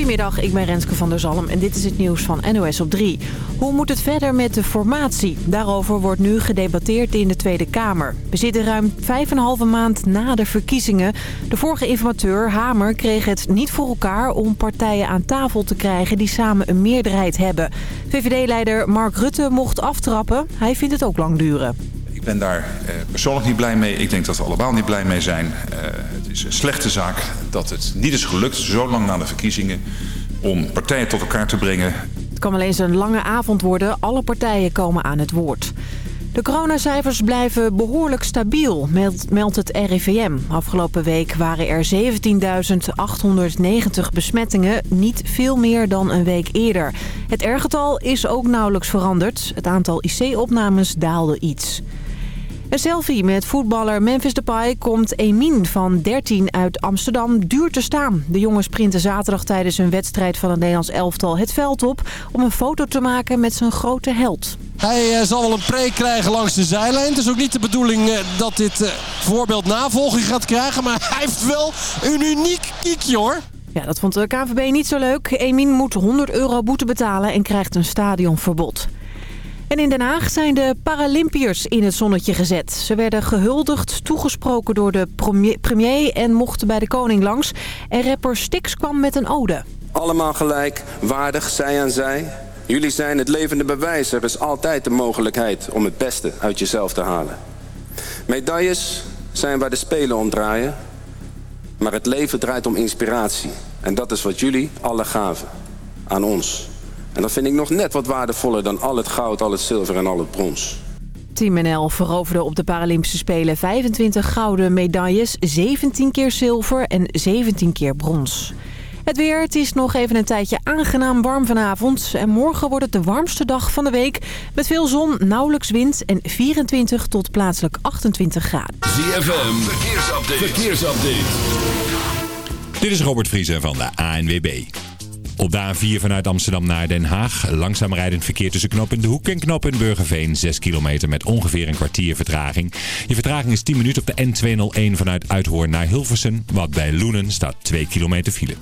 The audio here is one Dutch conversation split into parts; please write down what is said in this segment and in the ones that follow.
Goedemiddag, ik ben Renske van der Zalm en dit is het nieuws van NOS op 3. Hoe moet het verder met de formatie? Daarover wordt nu gedebatteerd in de Tweede Kamer. We zitten ruim 5,5 maand na de verkiezingen. De vorige informateur, Hamer, kreeg het niet voor elkaar om partijen aan tafel te krijgen die samen een meerderheid hebben. VVD-leider Mark Rutte mocht aftrappen. Hij vindt het ook lang duren. Ik ben daar eh, persoonlijk niet blij mee. Ik denk dat we allemaal niet blij mee zijn. Uh, het is een slechte zaak dat het niet is gelukt, zo lang na de verkiezingen... om partijen tot elkaar te brengen. Het kan wel eens een lange avond worden. Alle partijen komen aan het woord. De coronacijfers blijven behoorlijk stabiel, meldt het RIVM. Afgelopen week waren er 17.890 besmettingen, niet veel meer dan een week eerder. Het R-getal is ook nauwelijks veranderd. Het aantal IC-opnames daalde iets. Een selfie met voetballer Memphis Depay komt Emin van 13 uit Amsterdam duur te staan. De jongen sprintte zaterdag tijdens een wedstrijd van het Nederlands elftal het veld op... om een foto te maken met zijn grote held. Hij eh, zal wel een preek krijgen langs de zijlijn. Het is ook niet de bedoeling eh, dat dit eh, voorbeeld navolging gaat krijgen. Maar hij heeft wel een uniek kiekje hoor. Ja, dat vond de KVB niet zo leuk. Emin moet 100 euro boete betalen en krijgt een stadionverbod. En in Den Haag zijn de Paralympiërs in het zonnetje gezet. Ze werden gehuldigd, toegesproken door de premier en mochten bij de koning langs. En rapper Stix kwam met een ode. Allemaal gelijk, waardig, zij aan zij. Jullie zijn het levende bewijs. Er is altijd de mogelijkheid om het beste uit jezelf te halen. Medailles zijn waar de spelen om draaien. Maar het leven draait om inspiratie. En dat is wat jullie alle gaven aan ons. En dat vind ik nog net wat waardevoller dan al het goud, al het zilver en al het brons. Team NL veroverde op de Paralympische Spelen 25 gouden medailles, 17 keer zilver en 17 keer brons. Het weer, het is nog even een tijdje aangenaam warm vanavond. En morgen wordt het de warmste dag van de week. Met veel zon, nauwelijks wind en 24 tot plaatselijk 28 graden. ZFM, verkeersupdate. verkeersupdate. Dit is Robert Vriezen van de ANWB. Op de A4 vanuit Amsterdam naar Den Haag. Langzaam rijdend verkeer tussen Knop in de Hoek en Knop in Burgerveen. 6 kilometer met ongeveer een kwartier vertraging. Je vertraging is 10 minuten op de N201 vanuit Uithoorn naar Hilversum. Wat bij Loenen staat 2 kilometer file.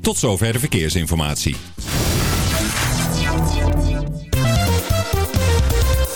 Tot zover de verkeersinformatie.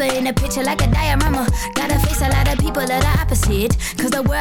Put in the picture like a diorama. Gotta face a lot of people that are opposite.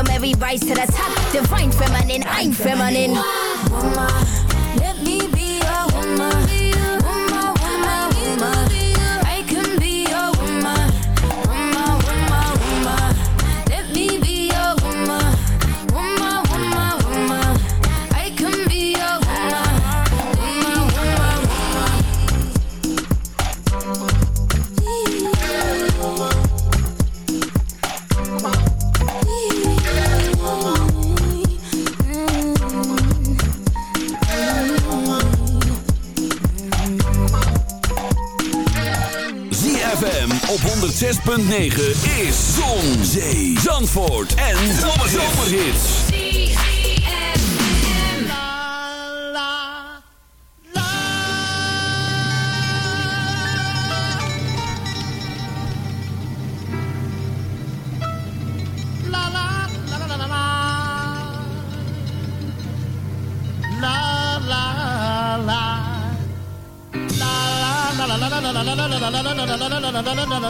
Mary, rise to the top. Divine feminine, I'm feminine. Woman, let me be a. Woman, 106.9 is Zon, Zee, Zandvoort en Zomerhits.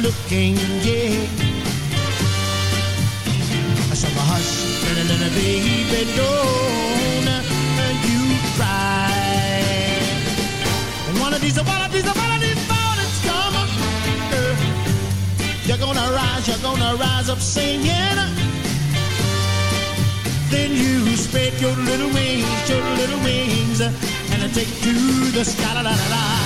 looking, yeah. So hush, little, little baby, don't you cry. One of these, one of these, one of these mornings come. Uh, you're gonna rise, you're gonna rise up singing. Then you spread your little wings, your little wings, and take to the sky. La, la, la, la.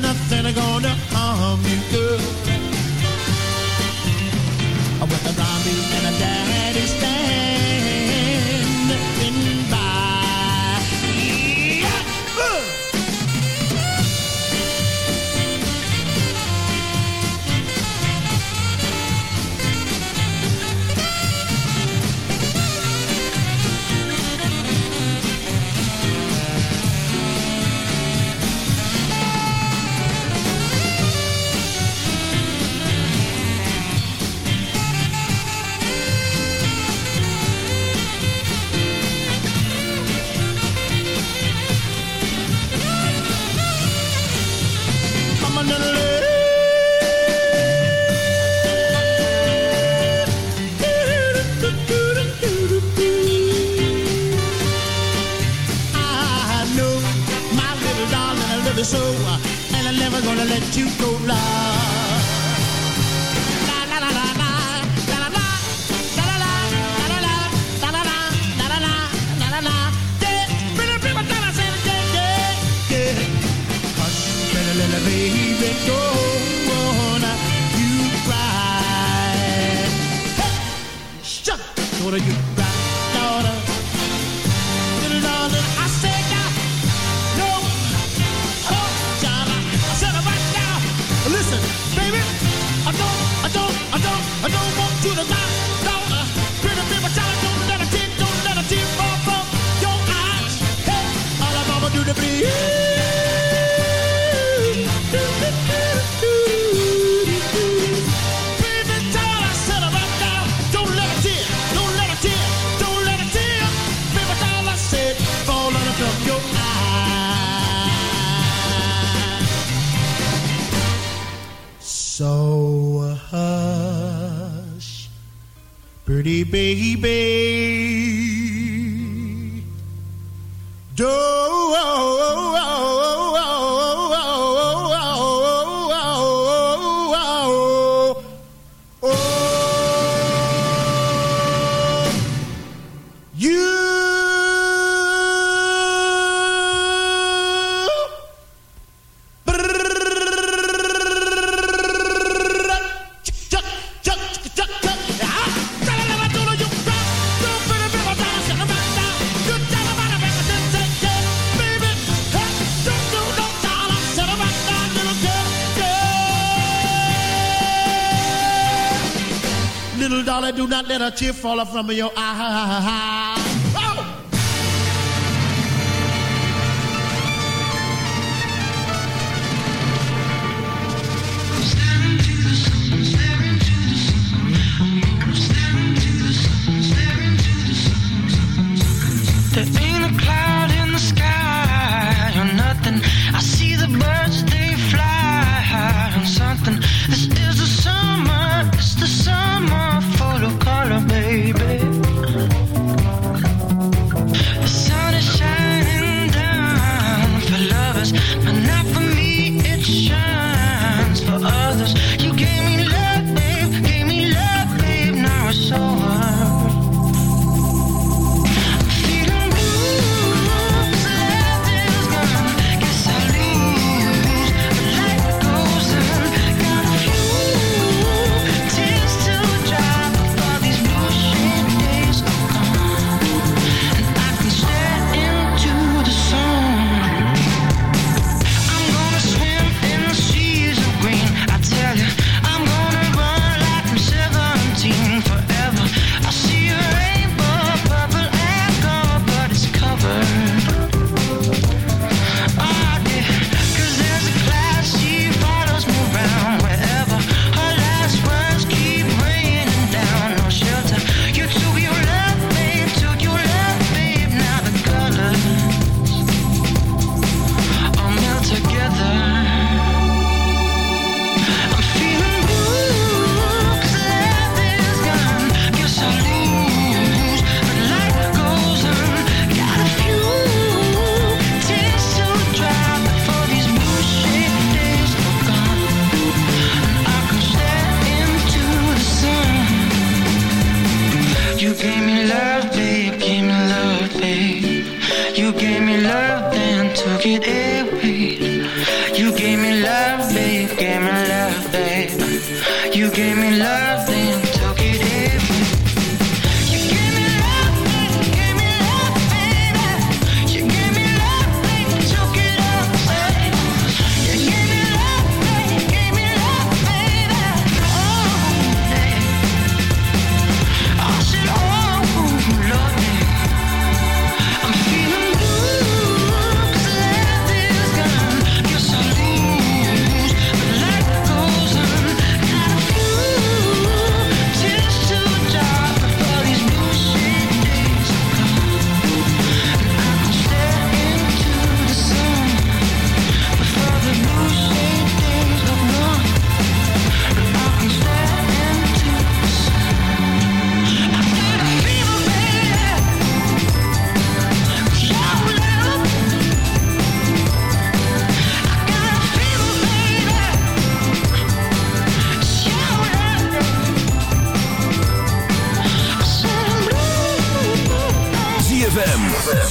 There's nothing gonna harm you, girl. With the zombie and a daddy hush, pretty baby. fall from your eyes.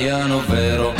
italiano vero.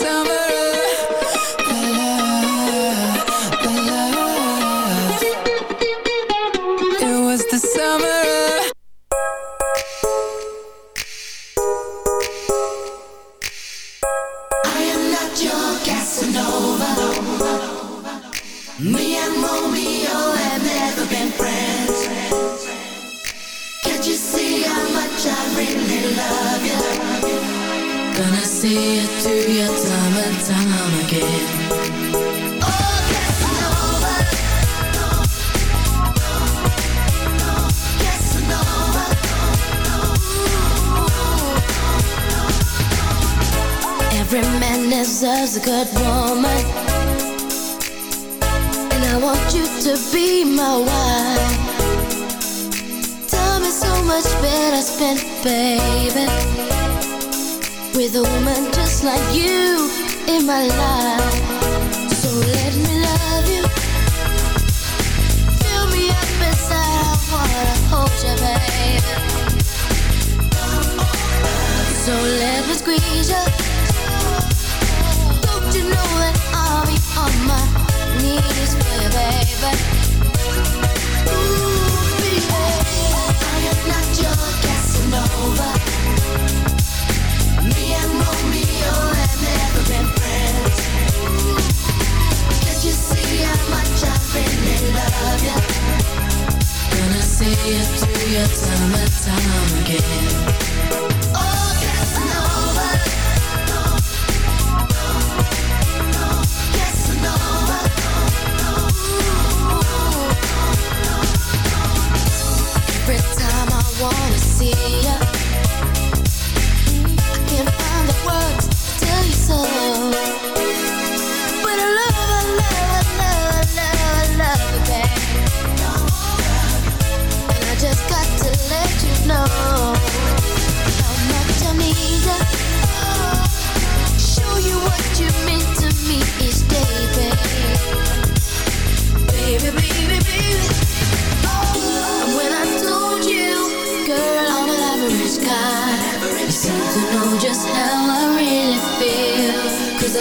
summer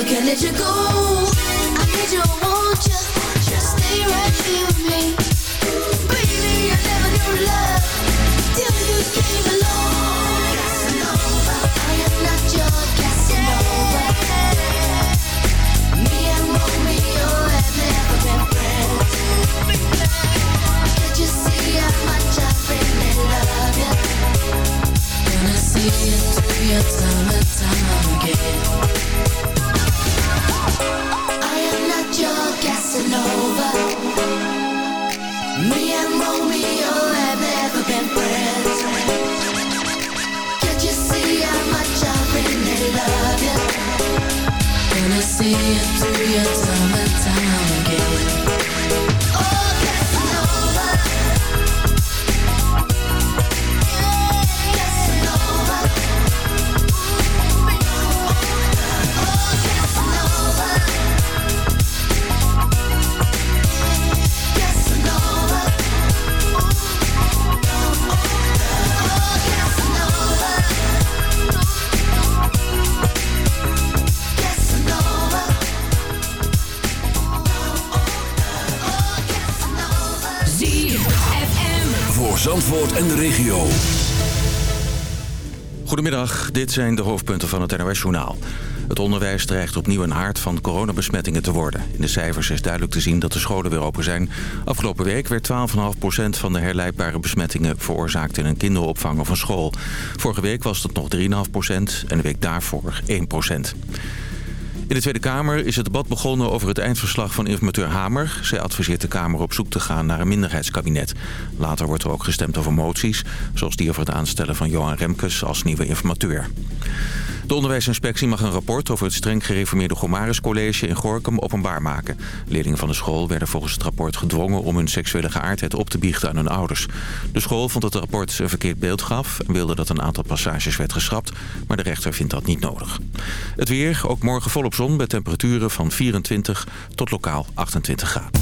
can't let you go. I need you, I want you. Stay right here with me. Baby, I never knew love till you came along. Casanova, I am not your Casanova. Me and Romeo have never been friends. You see how much I really love you? Gonna see you see you through your time and time again. Zandvoort en de regio. Goedemiddag, dit zijn de hoofdpunten van het NOS-journaal. Het onderwijs dreigt opnieuw een haard van coronabesmettingen te worden. In de cijfers is duidelijk te zien dat de scholen weer open zijn. Afgelopen week werd 12,5% van de herleidbare besmettingen veroorzaakt in een kinderopvang of een school. Vorige week was het nog 3,5% en de week daarvoor 1%. In de Tweede Kamer is het debat begonnen over het eindverslag van informateur Hamer. Zij adviseert de Kamer op zoek te gaan naar een minderheidskabinet. Later wordt er ook gestemd over moties, zoals die over het aanstellen van Johan Remkes als nieuwe informateur. De onderwijsinspectie mag een rapport over het streng gereformeerde Gomaris College in Gorkum openbaar maken. Leerlingen van de school werden volgens het rapport gedwongen om hun seksuele geaardheid op te biechten aan hun ouders. De school vond dat het rapport een verkeerd beeld gaf en wilde dat een aantal passages werd geschrapt, maar de rechter vindt dat niet nodig. Het weer, ook morgen volop zon bij temperaturen van 24 tot lokaal 28 graden.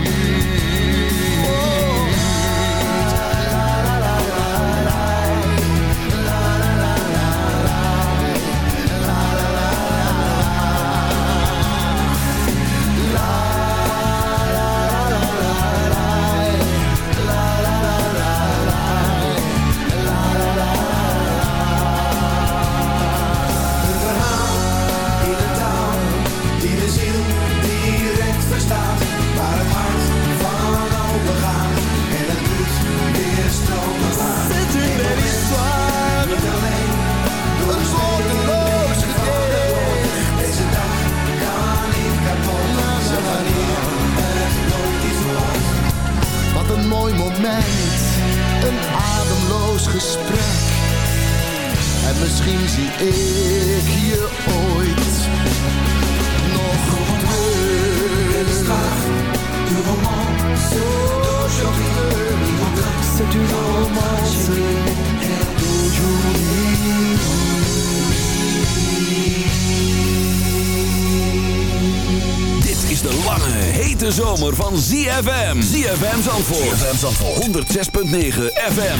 moment, een ademloos gesprek. En misschien zie ik je ooit nog terug. Du romance d'aujourd'hui, C'est une romance Dit is de lange, hete zomer van ZFM. ZFM Zandvoort. ZFM Zandvoort. 106.9 FM.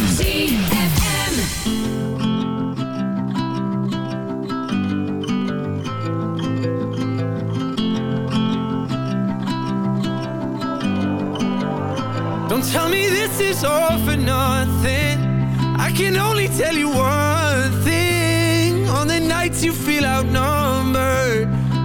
Don't tell me this is all for nothing. I can only tell you one thing. On the nights you feel outnumbered,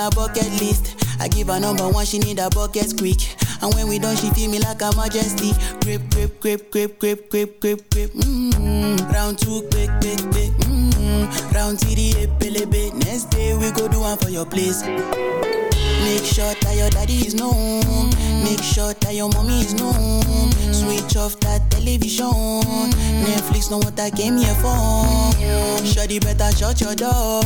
A bucket list. I give her number one, she need a bucket quick. And when we done, she feel me like a majesty. Grip, grip, grip, grip, grip, grip, grip, grip. Mm-hmm. Round two, quick, quick, quick. Mm-hmm. Round three, epelebe. Next day we go do one for your place. Make sure that your daddy is known. Make sure that your mommy is known. Switch off that television. Netflix know what I came here for. Shorty better shut your door.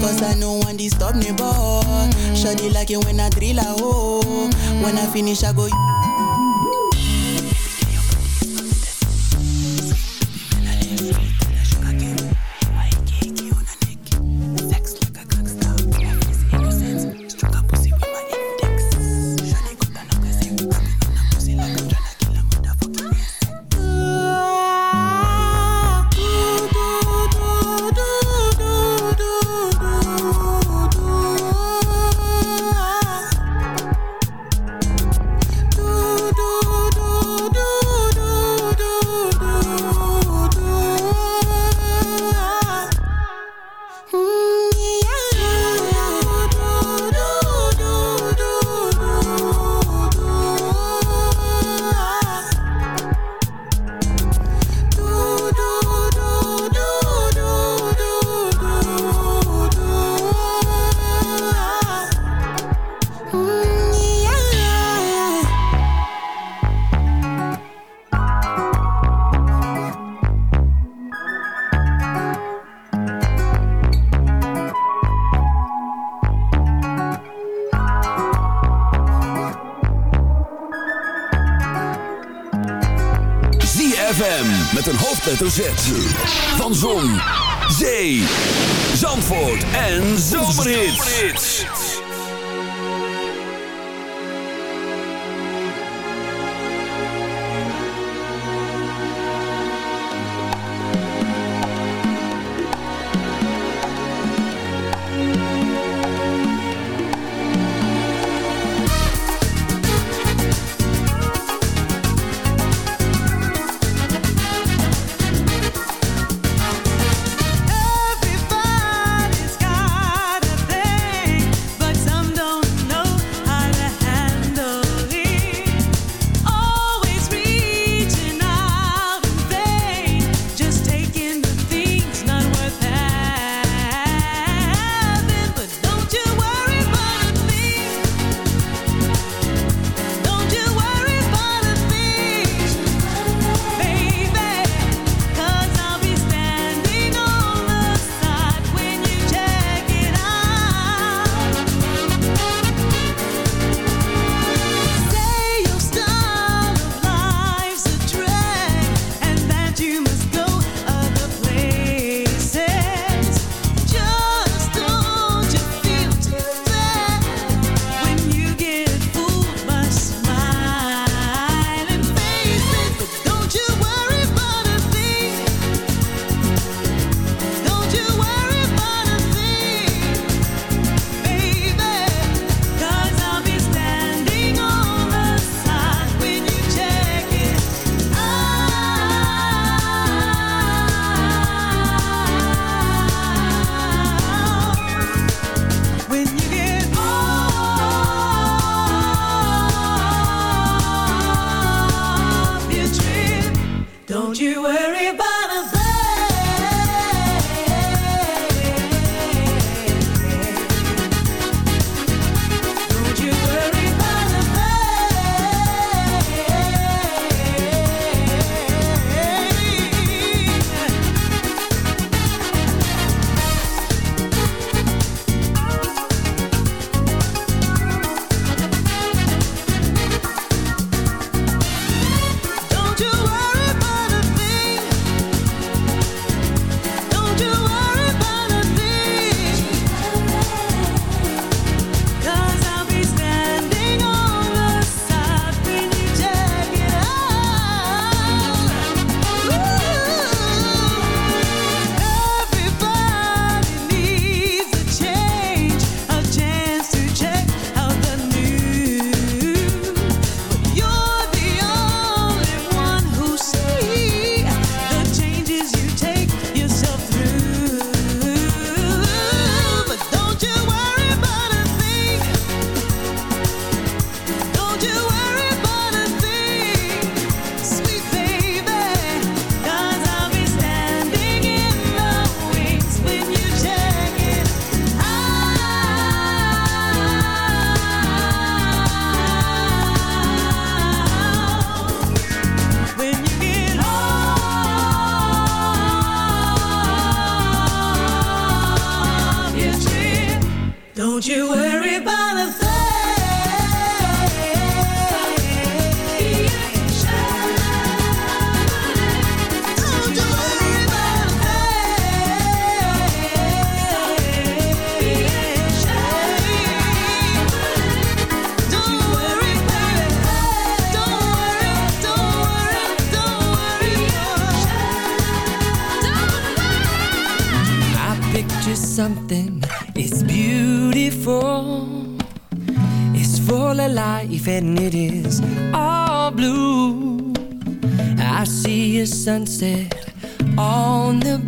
Cause I know one disturb me, boy. Shorty like it when I drill a hole. When I finish, I go.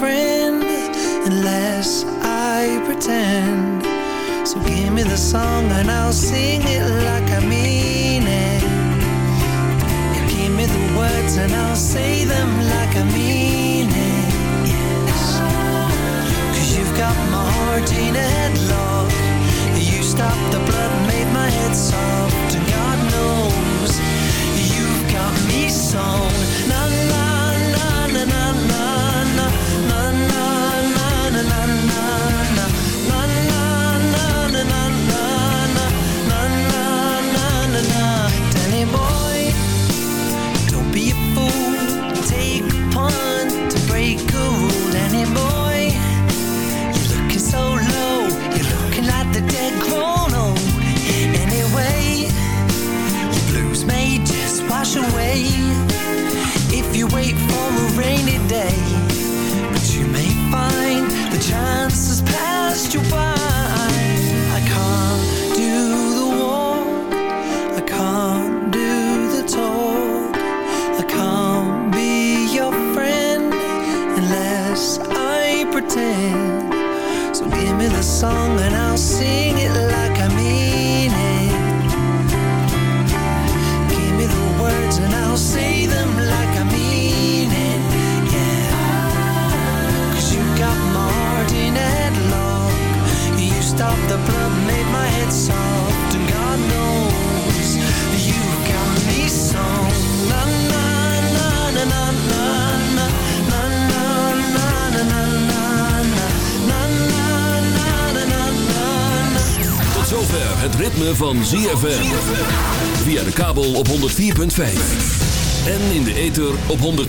friend unless I pretend So give me the song and I'll sing it like I mean it and Give me the words and I'll say them like I mean it.